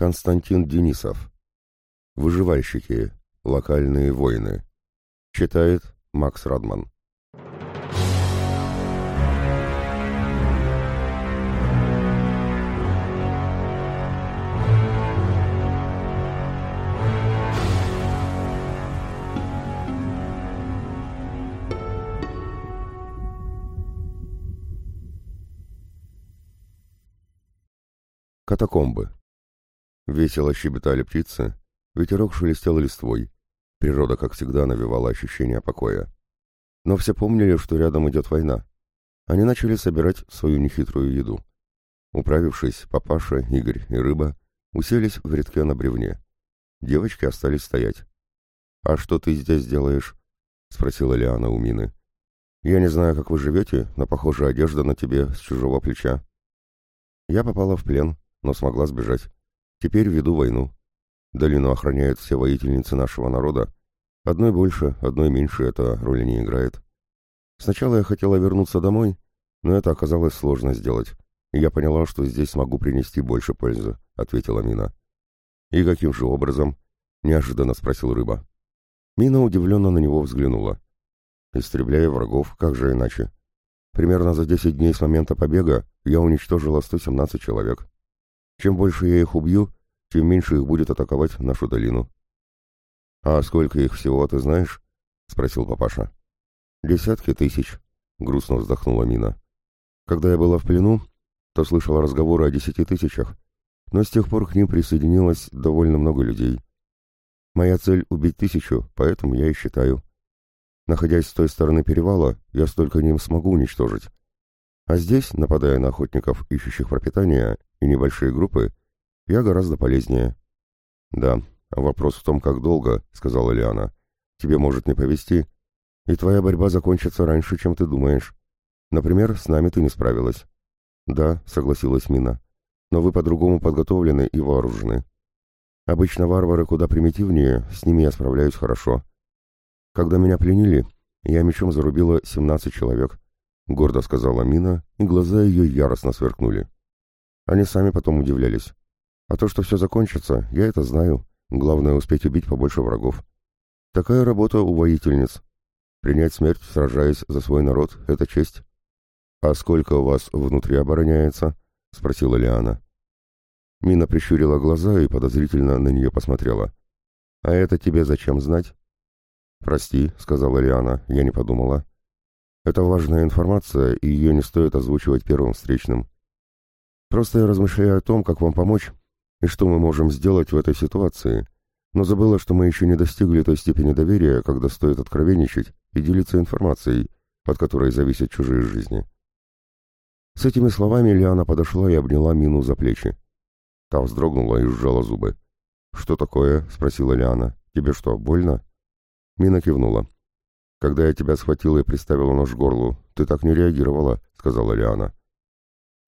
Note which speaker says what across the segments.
Speaker 1: Константин Денисов. Выживальщики. Локальные воины. Читает Макс Радман. Катакомбы. Весело щебетали птицы, ветерок шелестел листвой. Природа, как всегда, навевала ощущение покоя. Но все помнили, что рядом идет война. Они начали собирать свою нехитрую еду. Управившись, папаша, Игорь и рыба уселись в редке на бревне. Девочки остались стоять. «А что ты здесь делаешь?» — спросила Лиана у Мины. «Я не знаю, как вы живете, но, похоже, одежда на тебе с чужого плеча». «Я попала в плен», но смогла сбежать. Теперь веду войну. Долину охраняют все воительницы нашего народа. Одной больше, одной меньше эта роли не играет. Сначала я хотела вернуться домой, но это оказалось сложно сделать. И я поняла, что здесь смогу принести больше пользы, — ответила Мина. «И каким же образом?» — неожиданно спросил рыба. Мина удивленно на него взглянула. «Истребляя врагов, как же иначе? Примерно за 10 дней с момента побега я уничтожила 117 человек. Чем больше я их убью, тем меньше их будет атаковать нашу долину. — А сколько их всего, ты знаешь? — спросил папаша. — Десятки тысяч, — грустно вздохнула Мина. Когда я была в плену, то слышала разговоры о десяти тысячах, но с тех пор к ним присоединилось довольно много людей. Моя цель — убить тысячу, поэтому я и считаю. Находясь с той стороны перевала, я столько ним смогу уничтожить. А здесь, нападая на охотников, ищущих пропитания, и небольшие группы, я гораздо полезнее. Да, вопрос в том, как долго, сказала Лиана. Тебе может не повезти, и твоя борьба закончится раньше, чем ты думаешь. Например, с нами ты не справилась. Да, согласилась Мина. Но вы по-другому подготовлены и вооружены. Обычно варвары куда примитивнее, с ними я справляюсь хорошо. Когда меня пленили, я мечом зарубила 17 человек, гордо сказала Мина, и глаза ее яростно сверкнули. Они сами потом удивлялись. А то, что все закончится, я это знаю. Главное успеть убить побольше врагов. Такая работа у воительниц. Принять смерть, сражаясь за свой народ, — это честь. «А сколько у вас внутри обороняется?» — спросила Лиана. Мина прищурила глаза и подозрительно на нее посмотрела. «А это тебе зачем знать?» «Прости», — сказала Лиана, — «я не подумала». «Это важная информация, и ее не стоит озвучивать первым встречным. Просто я размышляю о том, как вам помочь и что мы можем сделать в этой ситуации, но забыла, что мы еще не достигли той степени доверия, когда стоит откровенничать и делиться информацией, от которой зависят чужие жизни. С этими словами Лиана подошла и обняла Мину за плечи. Та вздрогнула и сжала зубы. «Что такое?» — спросила Лиана. «Тебе что, больно?» Мина кивнула. «Когда я тебя схватила и приставила нож к горлу, ты так не реагировала», — сказала Лиана.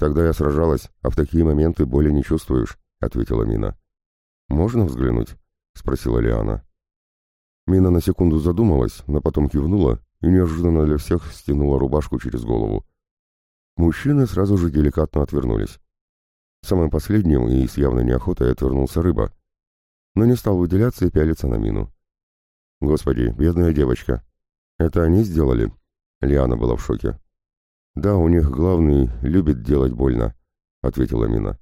Speaker 1: «Тогда я сражалась, а в такие моменты боли не чувствуешь», — ответила Мина. «Можно взглянуть?» — спросила Лиана. Мина на секунду задумалась, но потом кивнула и неожиданно для всех стянула рубашку через голову. Мужчины сразу же деликатно отвернулись. Самым последним и с явной неохотой отвернулся рыба, но не стал выделяться и пялиться на Мину. «Господи, бедная девочка! Это они сделали?» Лиана была в шоке. «Да, у них главный любит делать больно», — ответила Мина.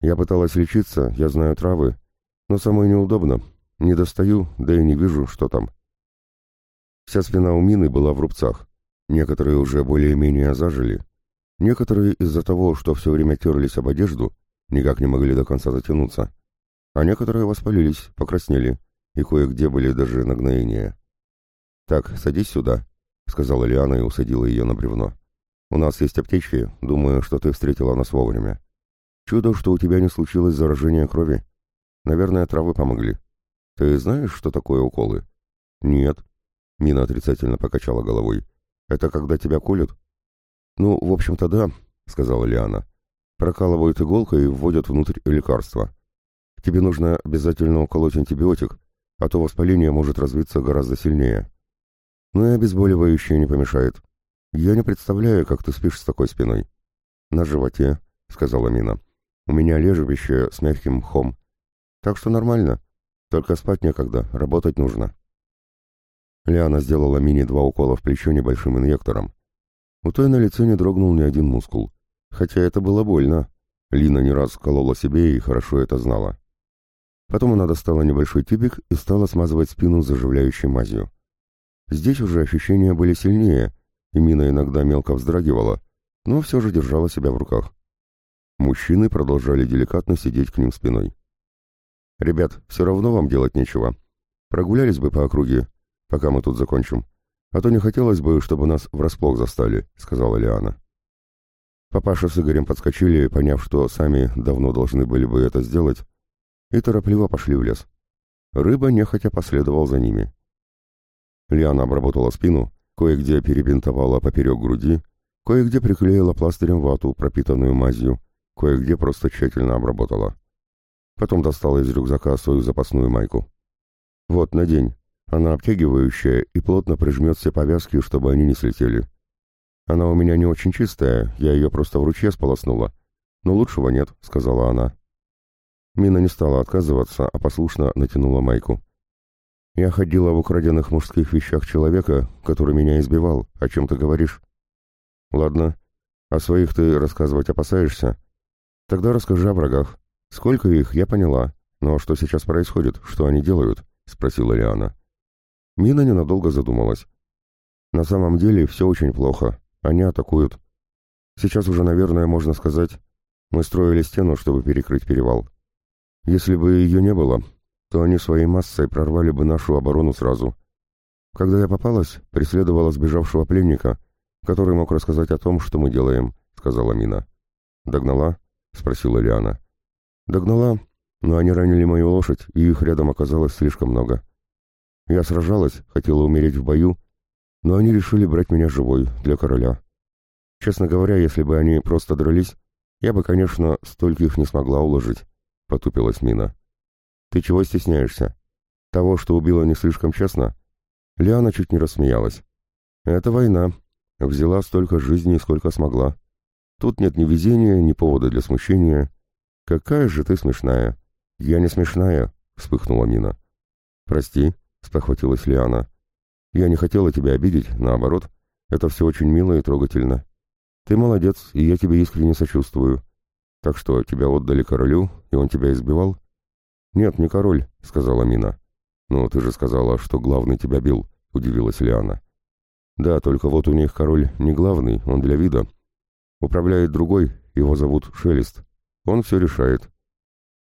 Speaker 1: «Я пыталась лечиться, я знаю травы, но самое неудобно. Не достаю, да и не вижу, что там». Вся спина у Мины была в рубцах. Некоторые уже более-менее зажили. Некоторые из-за того, что все время терлись об одежду, никак не могли до конца затянуться. А некоторые воспалились, покраснели, и кое-где были даже нагноения. «Так, садись сюда», — сказала Лиана и усадила ее на бревно. У нас есть аптечки, думаю, что ты встретила нас вовремя. Чудо, что у тебя не случилось заражение крови. Наверное, травы помогли. Ты знаешь, что такое уколы? Нет. Мина отрицательно покачала головой. Это когда тебя колют? Ну, в общем-то, да, сказала Лиана. Прокалывают иголкой и вводят внутрь лекарства. Тебе нужно обязательно уколоть антибиотик, а то воспаление может развиться гораздо сильнее. Но и обезболивающее не помешает. «Я не представляю, как ты спишь с такой спиной». «На животе», — сказала Мина. «У меня лежбище с мягким мхом. Так что нормально. Только спать некогда, работать нужно. Лиана сделала Мини два укола в плечо небольшим инъектором. У той на лице не дрогнул ни один мускул. Хотя это было больно. Лина не раз колола себе и хорошо это знала. Потом она достала небольшой тюбик и стала смазывать спину заживляющей мазью. Здесь уже ощущения были сильнее, и Мина иногда мелко вздрагивала, но все же держала себя в руках. Мужчины продолжали деликатно сидеть к ним спиной. «Ребят, все равно вам делать нечего. Прогулялись бы по округе, пока мы тут закончим. А то не хотелось бы, чтобы нас врасплох застали», — сказала Лиана. Папаша с Игорем подскочили, поняв, что сами давно должны были бы это сделать, и торопливо пошли в лес. Рыба нехотя последовал за ними. Лиана обработала спину, кое-где перебинтовала поперек груди, кое-где приклеила пластырем вату, пропитанную мазью, кое-где просто тщательно обработала. Потом достала из рюкзака свою запасную майку. «Вот, надень. Она обтягивающая и плотно прижмет все повязки, чтобы они не слетели. Она у меня не очень чистая, я ее просто в ручье сполоснула. Но лучшего нет», — сказала она. Мина не стала отказываться, а послушно натянула майку. «Я ходила в украденных мужских вещах человека, который меня избивал. О чем ты говоришь?» «Ладно. О своих ты рассказывать опасаешься? Тогда расскажи о врагах. Сколько их, я поняла. Но что сейчас происходит? Что они делают?» — спросила Лиана. Мина ненадолго задумалась. «На самом деле все очень плохо. Они атакуют. Сейчас уже, наверное, можно сказать, мы строили стену, чтобы перекрыть перевал. Если бы ее не было, то они своей массой прорвали бы нашу оборону сразу. Когда я попалась, преследовала сбежавшего пленника, который мог рассказать о том, что мы делаем, — сказала Мина. «Догнала?» — спросила Лиана. «Догнала, но они ранили мою лошадь, и их рядом оказалось слишком много. Я сражалась, хотела умереть в бою, но они решили брать меня живой, для короля. Честно говоря, если бы они просто дрались, я бы, конечно, столько их не смогла уложить», — потупилась Мина. «Ты чего стесняешься? Того, что убила не слишком честно?» Лиана чуть не рассмеялась. «Это война. Взяла столько жизней, сколько смогла. Тут нет ни везения, ни повода для смущения. Какая же ты смешная!» «Я не смешная», — вспыхнула Мина. «Прости», — спохватилась Лиана. Я не хотела тебя обидеть, наоборот. Это все очень мило и трогательно. Ты молодец, и я тебе искренне сочувствую. Так что, тебя отдали королю, и он тебя избивал? Нет, не король, сказала Мина. Ну, ты же сказала, что главный тебя бил, удивилась Лиана. Да, только вот у них король не главный, он для вида. Управляет другой, его зовут Шелест. Он все решает.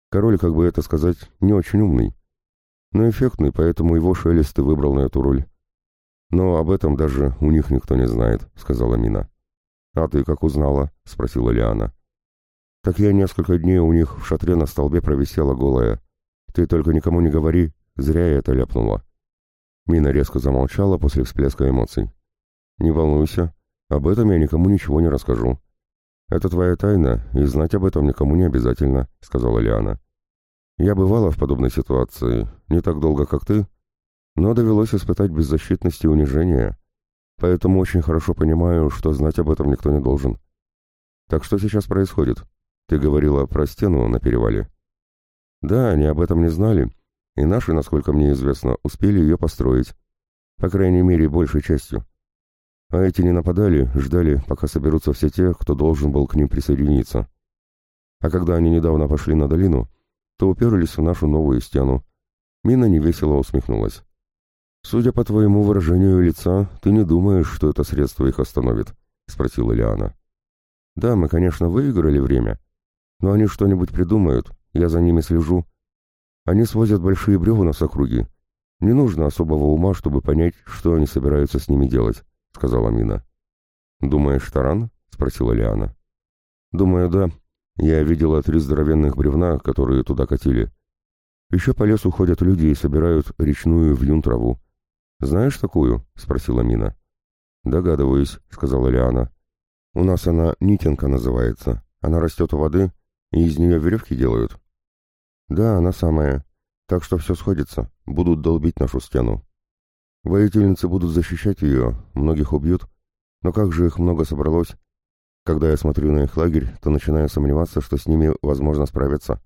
Speaker 1: Король, как бы это сказать, не очень умный. Но эффектный, поэтому его Шелест и выбрал на эту роль. «Но об этом даже у них никто не знает», — сказала Мина. «А ты как узнала?» — спросила Лиана. «Так я несколько дней у них в шатре на столбе провисела голая. Ты только никому не говори, зря я это ляпнула». Мина резко замолчала после всплеска эмоций. «Не волнуйся, об этом я никому ничего не расскажу. Это твоя тайна, и знать об этом никому не обязательно», — сказала Лиана. «Я бывала в подобной ситуации, не так долго, как ты, но довелось испытать беззащитность и унижение, поэтому очень хорошо понимаю, что знать об этом никто не должен. Так что сейчас происходит? Ты говорила про стену на перевале. Да, они об этом не знали, и наши, насколько мне известно, успели ее построить, по крайней мере, большей частью. А эти не нападали, ждали, пока соберутся все те, кто должен был к ним присоединиться. А когда они недавно пошли на долину, то уперлись в нашу новую стену. Мина невесело усмехнулась. «Судя по твоему выражению лица, ты не думаешь, что это средство их остановит?» — спросила Лиана. «Да, мы, конечно, выиграли время, но они что-нибудь придумают, я за ними слежу. Они свозят большие бревна с округи. Не нужно особого ума, чтобы понять, что они собираются с ними делать», — сказала Мина. «Думаешь, таран?» — спросила Лиана. «Думаю, да. Я видела три здоровенных бревна, которые туда катили. Еще по лесу ходят люди и собирают речную вьюн траву. «Знаешь такую?» — спросила Мина. «Догадываюсь», — сказала Лиана. «У нас она нитинка называется. Она растет у воды, и из нее веревки делают». «Да, она самая. Так что все сходится. Будут долбить нашу стену. Воительницы будут защищать ее, многих убьют. Но как же их много собралось? Когда я смотрю на их лагерь, то начинаю сомневаться, что с ними возможно справиться».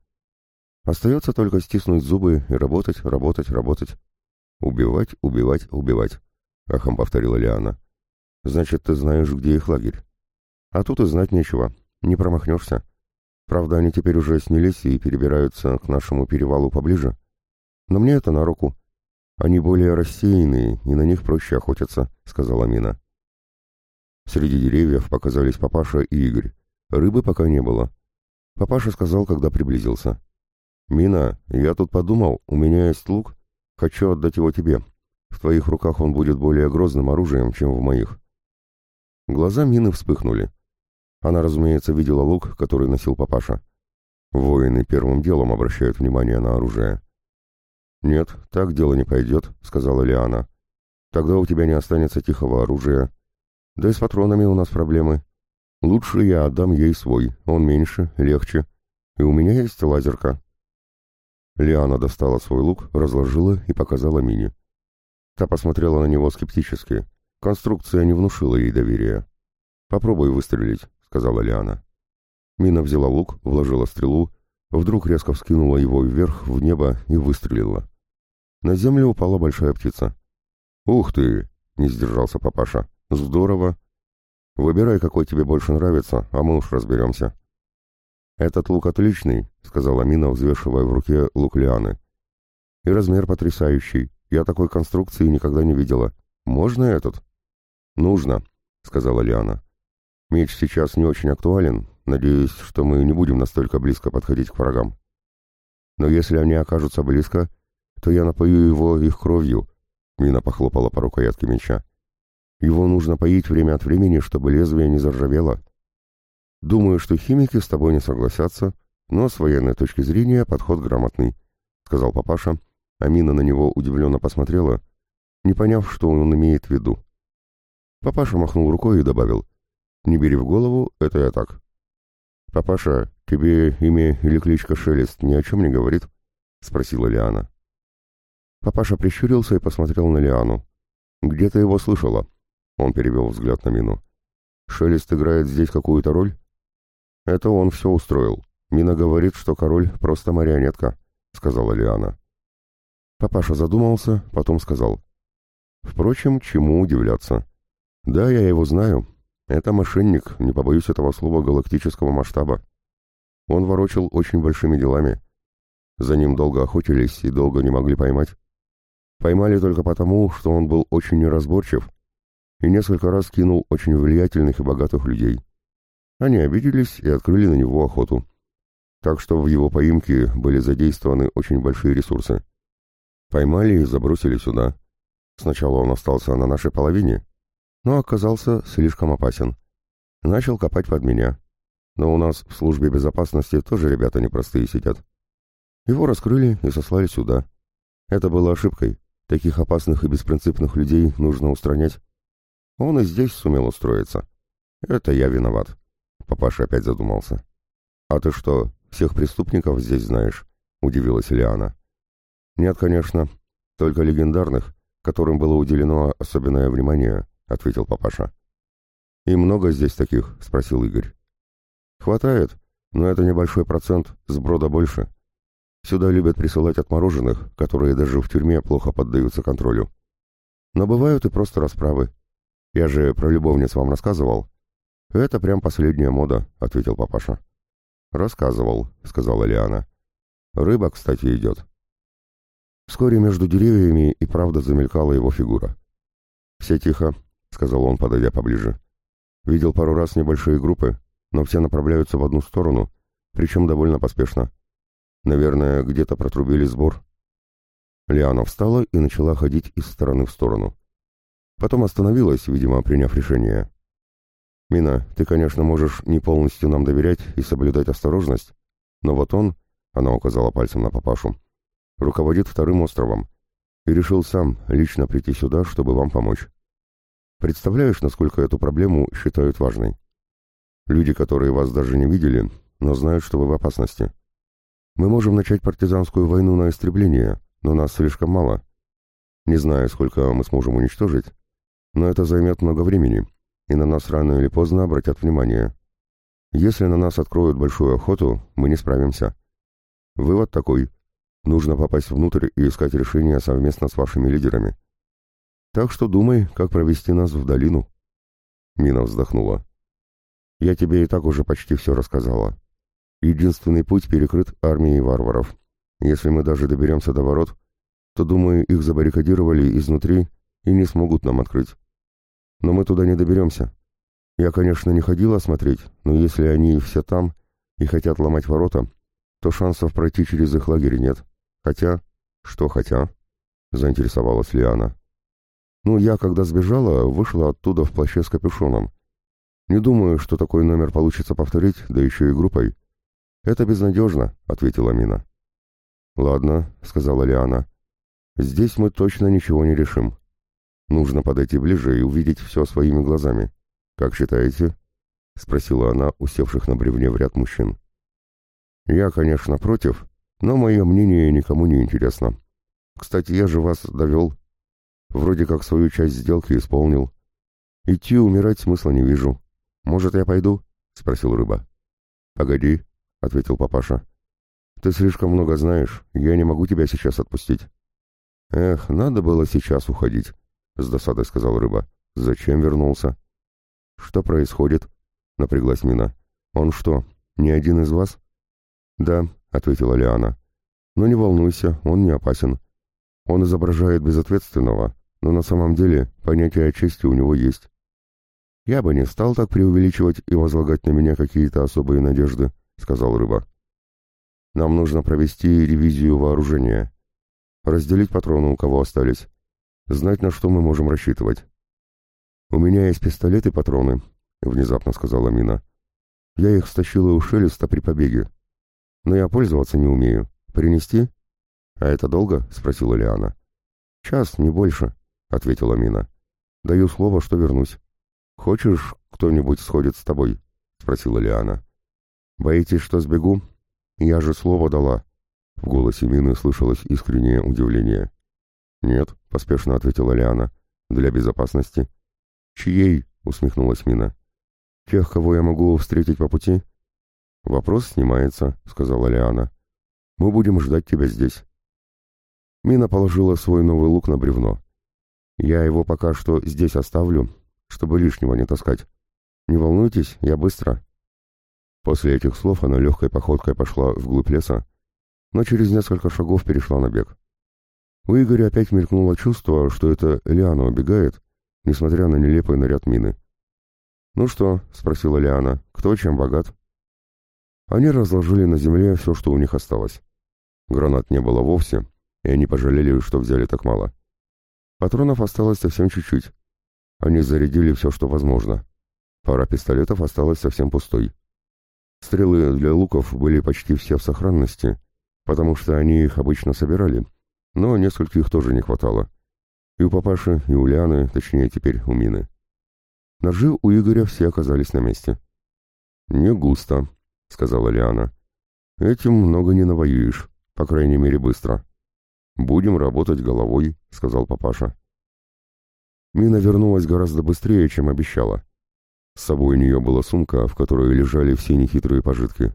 Speaker 1: Остается только стиснуть зубы и работать, работать, работать. «Убивать, убивать, убивать», — ахом повторила Лиана. «Значит, ты знаешь, где их лагерь. А тут и знать нечего, не промахнешься. Правда, они теперь уже снялись и перебираются к нашему перевалу поближе. Но мне это на руку. Они более рассеянные, и на них проще охотиться», — сказала Мина. Среди деревьев показались папаша и Игорь. Рыбы пока не было. Папаша сказал, когда приблизился. «Мина, я тут подумал, у меня есть лук, хочу отдать его тебе. В твоих руках он будет более грозным оружием, чем в моих». Глаза Мины вспыхнули. Она, разумеется, видела лук, который носил папаша. Воины первым делом обращают внимание на оружие. «Нет, так дело не пойдет», — сказала Лиана. «Тогда у тебя не останется тихого оружия. Да и с патронами у нас проблемы. Лучше я отдам ей свой, он меньше, легче. И у меня есть лазерка». Лиана достала свой лук, разложила и показала Мине. Та посмотрела на него скептически. Конструкция не внушила ей доверия. «Попробуй выстрелить», — сказала Лиана. Мина взяла лук, вложила стрелу, вдруг резко вскинула его вверх в небо и выстрелила. На землю упала большая птица. «Ух ты!» — не сдержался папаша. «Здорово! Выбирай, какой тебе больше нравится, а мы уж разберемся». «Этот лук отличный», — сказала Мина, взвешивая в руке лук Лианы. «И размер потрясающий. Я такой конструкции никогда не видела. Можно этот?» «Нужно», — сказала Лиана. «Меч сейчас не очень актуален. Надеюсь, что мы не будем настолько близко подходить к врагам. Но если они окажутся близко, то я напою его их кровью», — Мина похлопала по рукоятке меча. «Его нужно поить время от времени, чтобы лезвие не заржавело». Думаю, что химики с тобой не согласятся, но с военной точки зрения подход грамотный, — сказал папаша. Амина на него удивленно посмотрела, не поняв, что он имеет в виду. Папаша махнул рукой и добавил, «Не бери в голову, это я так». «Папаша, тебе имя или кличка Шелест ни о чем не говорит?» — спросила Лиана. Папаша прищурился и посмотрел на Лиану. «Где ты его слышала?» Он перевел взгляд на Мину. «Шелест играет здесь какую-то роль?» «Это он все устроил. Мина говорит, что король просто марионетка», — сказала Лиана. Папаша задумался, потом сказал. «Впрочем, чему удивляться? Да, я его знаю. Это мошенник, не побоюсь этого слова, галактического масштаба. Он ворочил очень большими делами. За ним долго охотились и долго не могли поймать. Поймали только потому, что он был очень неразборчив и несколько раз кинул очень влиятельных и богатых людей. Они обиделись и открыли на него охоту. Так что в его поимке были задействованы очень большие ресурсы. Поймали и забросили сюда. Сначала он остался на нашей половине, но оказался слишком опасен. Начал копать под меня. Но у нас в службе безопасности тоже ребята непростые сидят. Его раскрыли и сослали сюда. Это было ошибкой. Таких опасных и беспринципных людей нужно устранять. Он и здесь сумел устроиться. Это я виноват. Папаша опять задумался. «А ты что, всех преступников здесь знаешь?» — удивилась Лиана. «Нет, конечно. Только легендарных, которым было уделено особенное внимание», — ответил папаша. «И много здесь таких?» — спросил Игорь. «Хватает, но это небольшой процент, сброда больше. Сюда любят присылать отмороженных, которые даже в тюрьме плохо поддаются контролю. Но бывают и просто расправы. Я же про любовниц вам рассказывал. «Это прям последняя мода», — ответил папаша. «Рассказывал», — сказала Лиана. «Рыба, кстати, идет». Вскоре между деревьями и правда замелькала его фигура. «Все тихо», — сказал он, подойдя поближе. «Видел пару раз небольшие группы, но все направляются в одну сторону, причем довольно поспешно. Наверное, где-то протрубили сбор». Лиана встала и начала ходить из стороны в сторону. Потом остановилась, видимо, приняв решение. «Мина, ты, конечно, можешь не полностью нам доверять и соблюдать осторожность, но вот он, — она указала пальцем на папашу, — руководит вторым островом и решил сам лично прийти сюда, чтобы вам помочь. Представляешь, насколько эту проблему считают важной? Люди, которые вас даже не видели, но знают, что вы в опасности. Мы можем начать партизанскую войну на истребление, но нас слишком мало. Не знаю, сколько мы сможем уничтожить, но это займет много времени» и на нас рано или поздно обратят внимание. Если на нас откроют большую охоту, мы не справимся. Вывод такой. Нужно попасть внутрь и искать решение совместно с вашими лидерами. Так что думай, как провести нас в долину. Мина вздохнула. Я тебе и так уже почти все рассказала. Единственный путь перекрыт армией варваров. Если мы даже доберемся до ворот, то, думаю, их забаррикадировали изнутри и не смогут нам открыть. Но мы туда не доберемся. Я, конечно, не ходила смотреть, но если они все там и хотят ломать ворота, то шансов пройти через их лагерь нет. Хотя... Что хотя? Заинтересовалась Лиана. Ну, я, когда сбежала, вышла оттуда в плаще с капюшоном. Не думаю, что такой номер получится повторить, да еще и группой. Это безнадежно, ответила Мина. Ладно, сказала Лиана. Здесь мы точно ничего не решим. Нужно подойти ближе и увидеть все своими глазами. Как считаете? Спросила она, усевших на бревне в ряд мужчин. Я, конечно, против, но мое мнение никому не интересно. Кстати, я же вас довел. Вроде как свою часть сделки исполнил. Идти умирать смысла не вижу. Может, я пойду? Спросил рыба. Погоди, ответил папаша. Ты слишком много знаешь, я не могу тебя сейчас отпустить. Эх, надо было сейчас уходить, с досадой сказал рыба. Зачем вернулся? Что происходит? Напряглась Мина. Он что, не один из вас? Да, ответила Лиана. «Но не волнуйся, он не опасен. Он изображает безответственного, но на самом деле понятие о чести у него есть. Я бы не стал так преувеличивать и возлагать на меня какие-то особые надежды», — сказал Рыба. «Нам нужно провести ревизию вооружения, разделить патроны, у кого остались, знать, на что мы можем рассчитывать». «У меня есть пистолет и патроны», — внезапно сказала Мина. «Я их стащила у Шелеста при побеге но я пользоваться не умею. Принести?» «А это долго?» — спросила Лиана. «Час, не больше», — ответила Мина. «Даю слово, что вернусь». «Хочешь, кто-нибудь сходит с тобой?» — спросила Лиана. «Боитесь, что сбегу? Я же слово дала». В голосе Мины слышалось искреннее удивление. «Нет», — поспешно ответила Лиана. «Для безопасности». «Чьей?» — усмехнулась Мина. «Тех, кого я могу встретить по пути?» «Вопрос снимается», — сказала Лиана. «Мы будем ждать тебя здесь». Мина положила свой новый лук на бревно. «Я его пока что здесь оставлю, чтобы лишнего не таскать. Не волнуйтесь, я быстро». После этих слов она легкой походкой пошла вглубь леса, но через несколько шагов перешла на бег. У Игоря опять мелькнуло чувство, что это Лиана убегает, несмотря на нелепый наряд мины. «Ну что?» — спросила Лиана. «Кто чем богат?» Они разложили на земле все, что у них осталось. Гранат не было вовсе, и они пожалели, что взяли так мало. Патронов осталось совсем чуть-чуть. Они зарядили все, что возможно. Пара пистолетов осталась совсем пустой. Стрелы для луков были почти все в сохранности, потому что они их обычно собирали, но нескольких тоже не хватало. И у папаши, и у Лианы, точнее теперь у Мины. Ножи у Игоря все оказались на месте. «Не густо», — сказала Лиана. «Этим много не навоюешь, по крайней мере быстро». «Будем работать головой», — сказал папаша. Мина вернулась гораздо быстрее, чем обещала. С собой у нее была сумка, в которой лежали все нехитрые пожитки.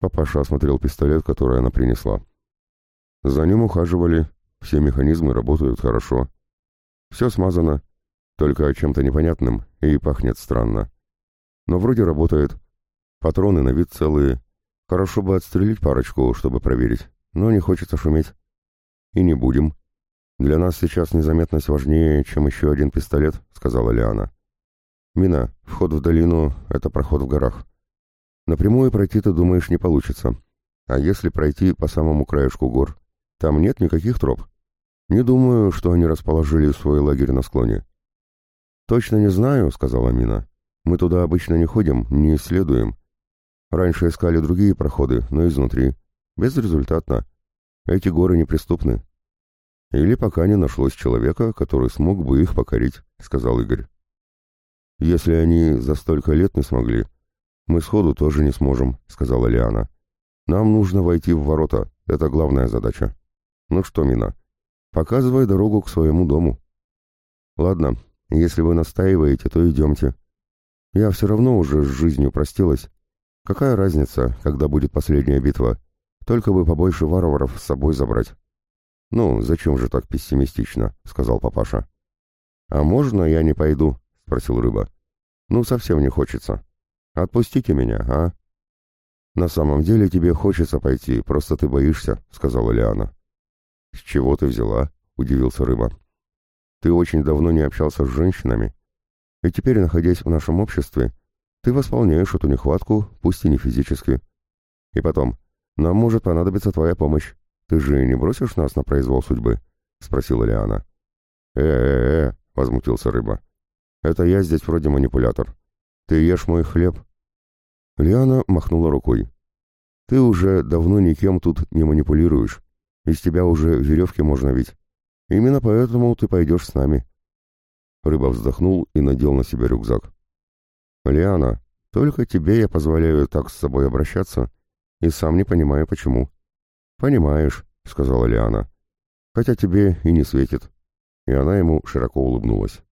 Speaker 1: Папаша осмотрел пистолет, который она принесла. За ним ухаживали, все механизмы работают хорошо. Все смазано, только чем-то непонятным и пахнет странно. Но вроде работает, Патроны на вид целые. Хорошо бы отстрелить парочку, чтобы проверить, но не хочется шуметь. И не будем. Для нас сейчас незаметность важнее, чем еще один пистолет, сказала Лиана. Мина, вход в долину — это проход в горах. Напрямую пройти, ты думаешь, не получится. А если пройти по самому краешку гор? Там нет никаких троп. Не думаю, что они расположили свой лагерь на склоне. Точно не знаю, сказала Мина. Мы туда обычно не ходим, не исследуем. Раньше искали другие проходы, но изнутри. Безрезультатно. Эти горы неприступны. Или пока не нашлось человека, который смог бы их покорить, сказал Игорь. Если они за столько лет не смогли, мы сходу тоже не сможем, сказала Лиана. Нам нужно войти в ворота, это главная задача. Ну что, Мина, показывай дорогу к своему дому. Ладно, если вы настаиваете, то идемте. Я все равно уже с жизнью простилась Какая разница, когда будет последняя битва? Только бы побольше варваров с собой забрать. «Ну, зачем же так пессимистично?» — сказал папаша. «А можно я не пойду?» — спросил рыба. «Ну, совсем не хочется. Отпустите меня, а?» «На самом деле тебе хочется пойти, просто ты боишься», — сказала Лиана. «С чего ты взяла?» — удивился рыба. «Ты очень давно не общался с женщинами, и теперь, находясь в нашем обществе, ты восполняешь эту нехватку, пусть и не физически. И потом, нам может понадобиться твоя помощь. Ты же не бросишь нас на произвол судьбы?» — спросила Лиана. «Э-э-э», — возмутился рыба. «Это я здесь вроде манипулятор. Ты ешь мой хлеб». Лиана махнула рукой. «Ты уже давно никем тут не манипулируешь. Из тебя уже веревки можно видеть. Именно поэтому ты пойдешь с нами». Рыба вздохнул и надел на себя рюкзак. «Лиана, только тебе я позволяю так с собой обращаться, и сам не понимаю, почему». «Понимаешь», — сказала Лиана, — «хотя тебе и не светит». И она ему широко улыбнулась.